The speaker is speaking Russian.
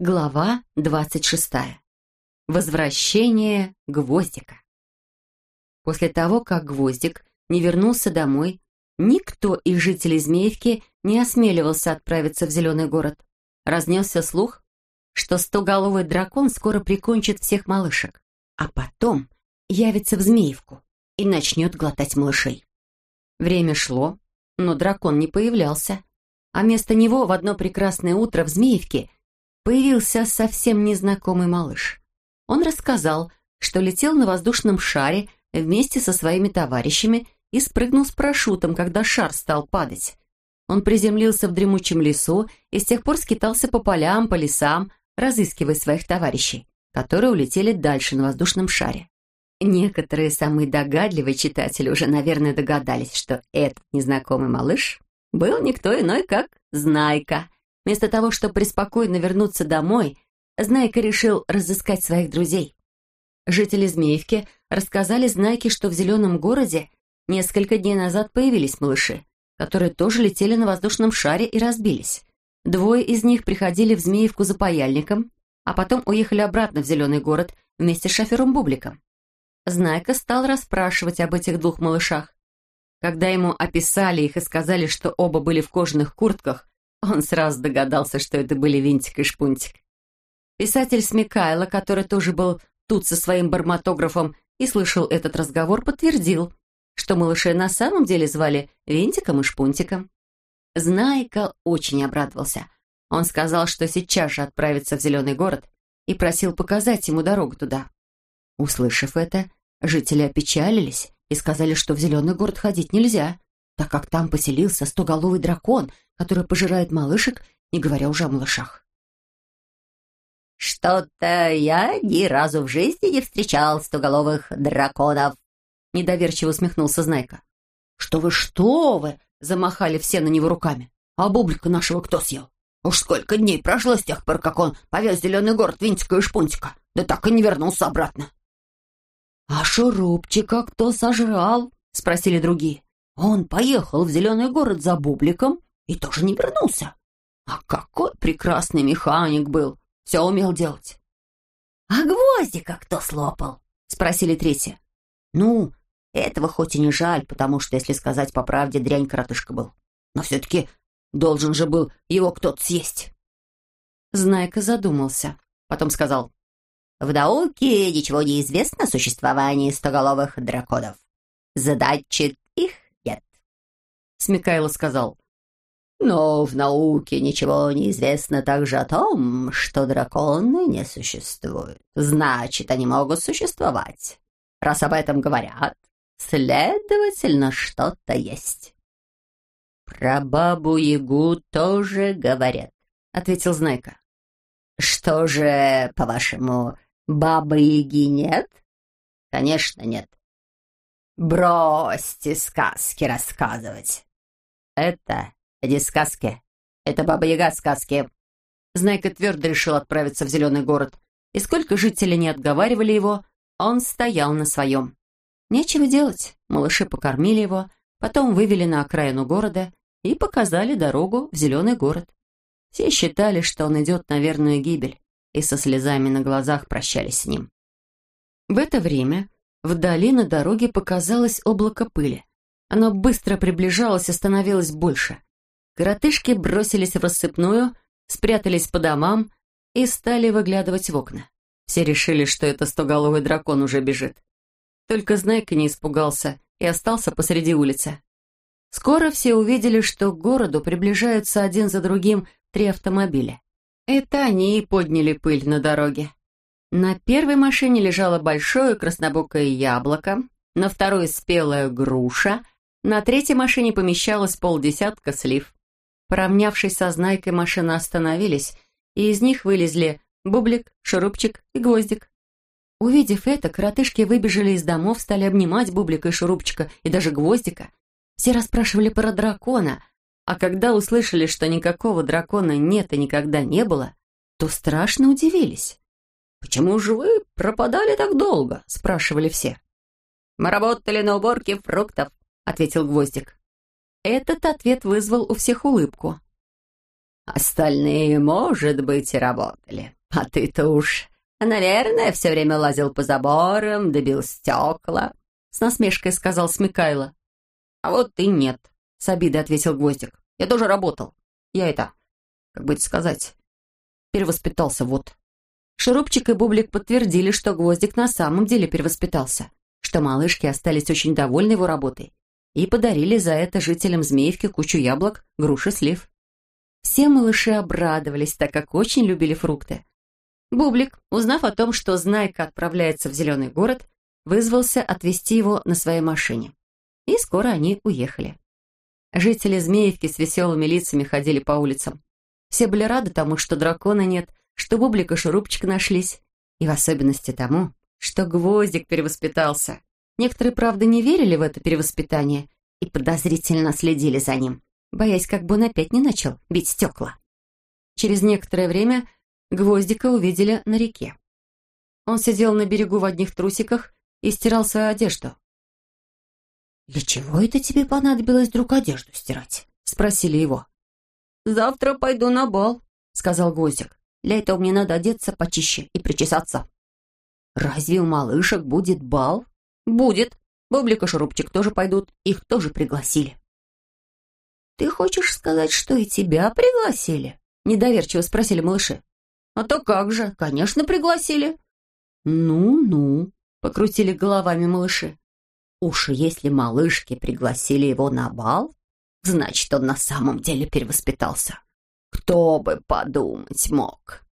Глава двадцать шестая. Возвращение Гвоздика. После того, как Гвоздик не вернулся домой, никто из жителей Змеевки не осмеливался отправиться в Зеленый город. Разнесся слух, что стоголовый дракон скоро прикончит всех малышек, а потом явится в Змеевку и начнет глотать малышей. Время шло, но дракон не появлялся, а вместо него в одно прекрасное утро в Змеевке появился совсем незнакомый малыш. Он рассказал, что летел на воздушном шаре вместе со своими товарищами и спрыгнул с парашютом, когда шар стал падать. Он приземлился в дремучем лесу и с тех пор скитался по полям, по лесам, разыскивая своих товарищей, которые улетели дальше на воздушном шаре. Некоторые самые догадливые читатели уже, наверное, догадались, что этот незнакомый малыш был никто иной, как Знайка. Вместо того, чтобы преспокойно вернуться домой, Знайка решил разыскать своих друзей. Жители Змеевки рассказали Знайке, что в Зеленом городе несколько дней назад появились малыши, которые тоже летели на воздушном шаре и разбились. Двое из них приходили в Змеевку за паяльником, а потом уехали обратно в Зеленый город вместе с шофером Бубликом. Знайка стал расспрашивать об этих двух малышах. Когда ему описали их и сказали, что оба были в кожаных куртках, он сразу догадался, что это были Винтик и Шпунтик. Писатель Смекайло, который тоже был тут со своим барматографом и слышал этот разговор, подтвердил, что малышей на самом деле звали Винтиком и Шпунтиком. Знайка очень обрадовался. Он сказал, что сейчас же отправится в Зеленый город и просил показать ему дорогу туда. Услышав это, жители опечалились и сказали, что в Зеленый город ходить нельзя, так как там поселился стоголовый дракон, который пожирает малышек, не говоря уже о малышах. «Что-то я ни разу в жизни не встречал стоголовых драконов», недоверчиво усмехнулся Знайка. «Что вы, что вы!» замахали все на него руками. «А бублика нашего кто съел? Уж сколько дней прошло с тех пор, как он повез зеленый город Винтика и Шпунтика, да так и не вернулся обратно». «А шурупчика кто сожрал?» — спросили другие. «Он поехал в зеленый город за бубликом и тоже не вернулся. А какой прекрасный механик был! Все умел делать». «А гвоздика кто слопал?» — спросили третьи. «Ну, этого хоть и не жаль, потому что, если сказать по правде, дрянь коротышка был. Но все-таки должен же был его кто-то съесть». Знайка задумался, потом сказал, в науке ничего не известно о существовании стоголовых драконов. Задачи их нет. Смекайло сказал. Но в науке ничего не известно также о том, что драконы не существуют. Значит, они могут существовать. Раз об этом говорят, следовательно, что-то есть. «Про бабу-ягу тоже говорят», — ответил Знайка. «Что же, по-вашему, Бабы-яги нет? Конечно, нет. Бросьте сказки рассказывать. Это не сказки. Это Баба-яга сказки. Знайка твердо решил отправиться в Зеленый город. И сколько жителей не отговаривали его, он стоял на своем. Нечего делать. Малыши покормили его, потом вывели на окраину города и показали дорогу в Зеленый город. Все считали, что он идет на верную гибель и со слезами на глазах прощались с ним. В это время вдали на дороге показалось облако пыли. Оно быстро приближалось и становилось больше. Коротышки бросились в рассыпную, спрятались по домам и стали выглядывать в окна. Все решили, что это стоголовый дракон уже бежит. Только Знайка не испугался и остался посреди улицы. Скоро все увидели, что к городу приближаются один за другим три автомобиля. Это они и подняли пыль на дороге. На первой машине лежало большое краснобокое яблоко, на второй спелая груша, на третьей машине помещалось полдесятка слив. Поравнявшись со знайкой, машины остановились, и из них вылезли Бублик, Шурупчик и Гвоздик. Увидев это, коротышки выбежали из домов, стали обнимать Бублика и Шурупчика, и даже Гвоздика. Все расспрашивали про дракона, а когда услышали, что никакого дракона нет и никогда не было, то страшно удивились. «Почему же вы пропадали так долго?» — спрашивали все. «Мы работали на уборке фруктов», — ответил Гвоздик. Этот ответ вызвал у всех улыбку. Остальные, может быть, и работали. А ты-то уж, наверное, все время лазил по заборам, добил стекла. С насмешкой сказал Смекайло. А вот ты нет, с обидой ответил Гвоздик. Я тоже работал. Я это, как бы это сказать, перевоспитался вот. Шурупчик и Бублик подтвердили, что Гвоздик на самом деле перевоспитался, что малышки остались очень довольны его работой и подарили за это жителям Змеевки кучу яблок, груши, слив. Все малыши обрадовались, так как очень любили фрукты. Бублик, узнав о том, что Знайка отправляется в Зеленый город, вызвался отвезти его на своей машине. И скоро они уехали. Жители Змеевки с веселыми лицами ходили по улицам. Все были рады тому, что дракона нет, что Бублик и Шурупчик нашлись, и в особенности тому, что Гвоздик перевоспитался. Некоторые, правда, не верили в это перевоспитание и подозрительно следили за ним, боясь, как бы он опять не начал бить стекла. Через некоторое время Гвоздика увидели на реке. Он сидел на берегу в одних трусиках и стирал свою одежду. «Для чего это тебе понадобилось вдруг одежду стирать?» — спросили его. «Завтра пойду на бал», — сказал Гвоздик. «Для этого мне надо одеться почище и причесаться». «Разве у малышек будет бал?» «Будет. Бублик и Шурупчик тоже пойдут. Их тоже пригласили». «Ты хочешь сказать, что и тебя пригласили?» Недоверчиво спросили малыши. «А то как же, конечно, пригласили». «Ну-ну», — покрутили головами малыши. «Уж если малышки пригласили его на бал, значит, он на самом деле перевоспитался. Кто бы подумать мог?»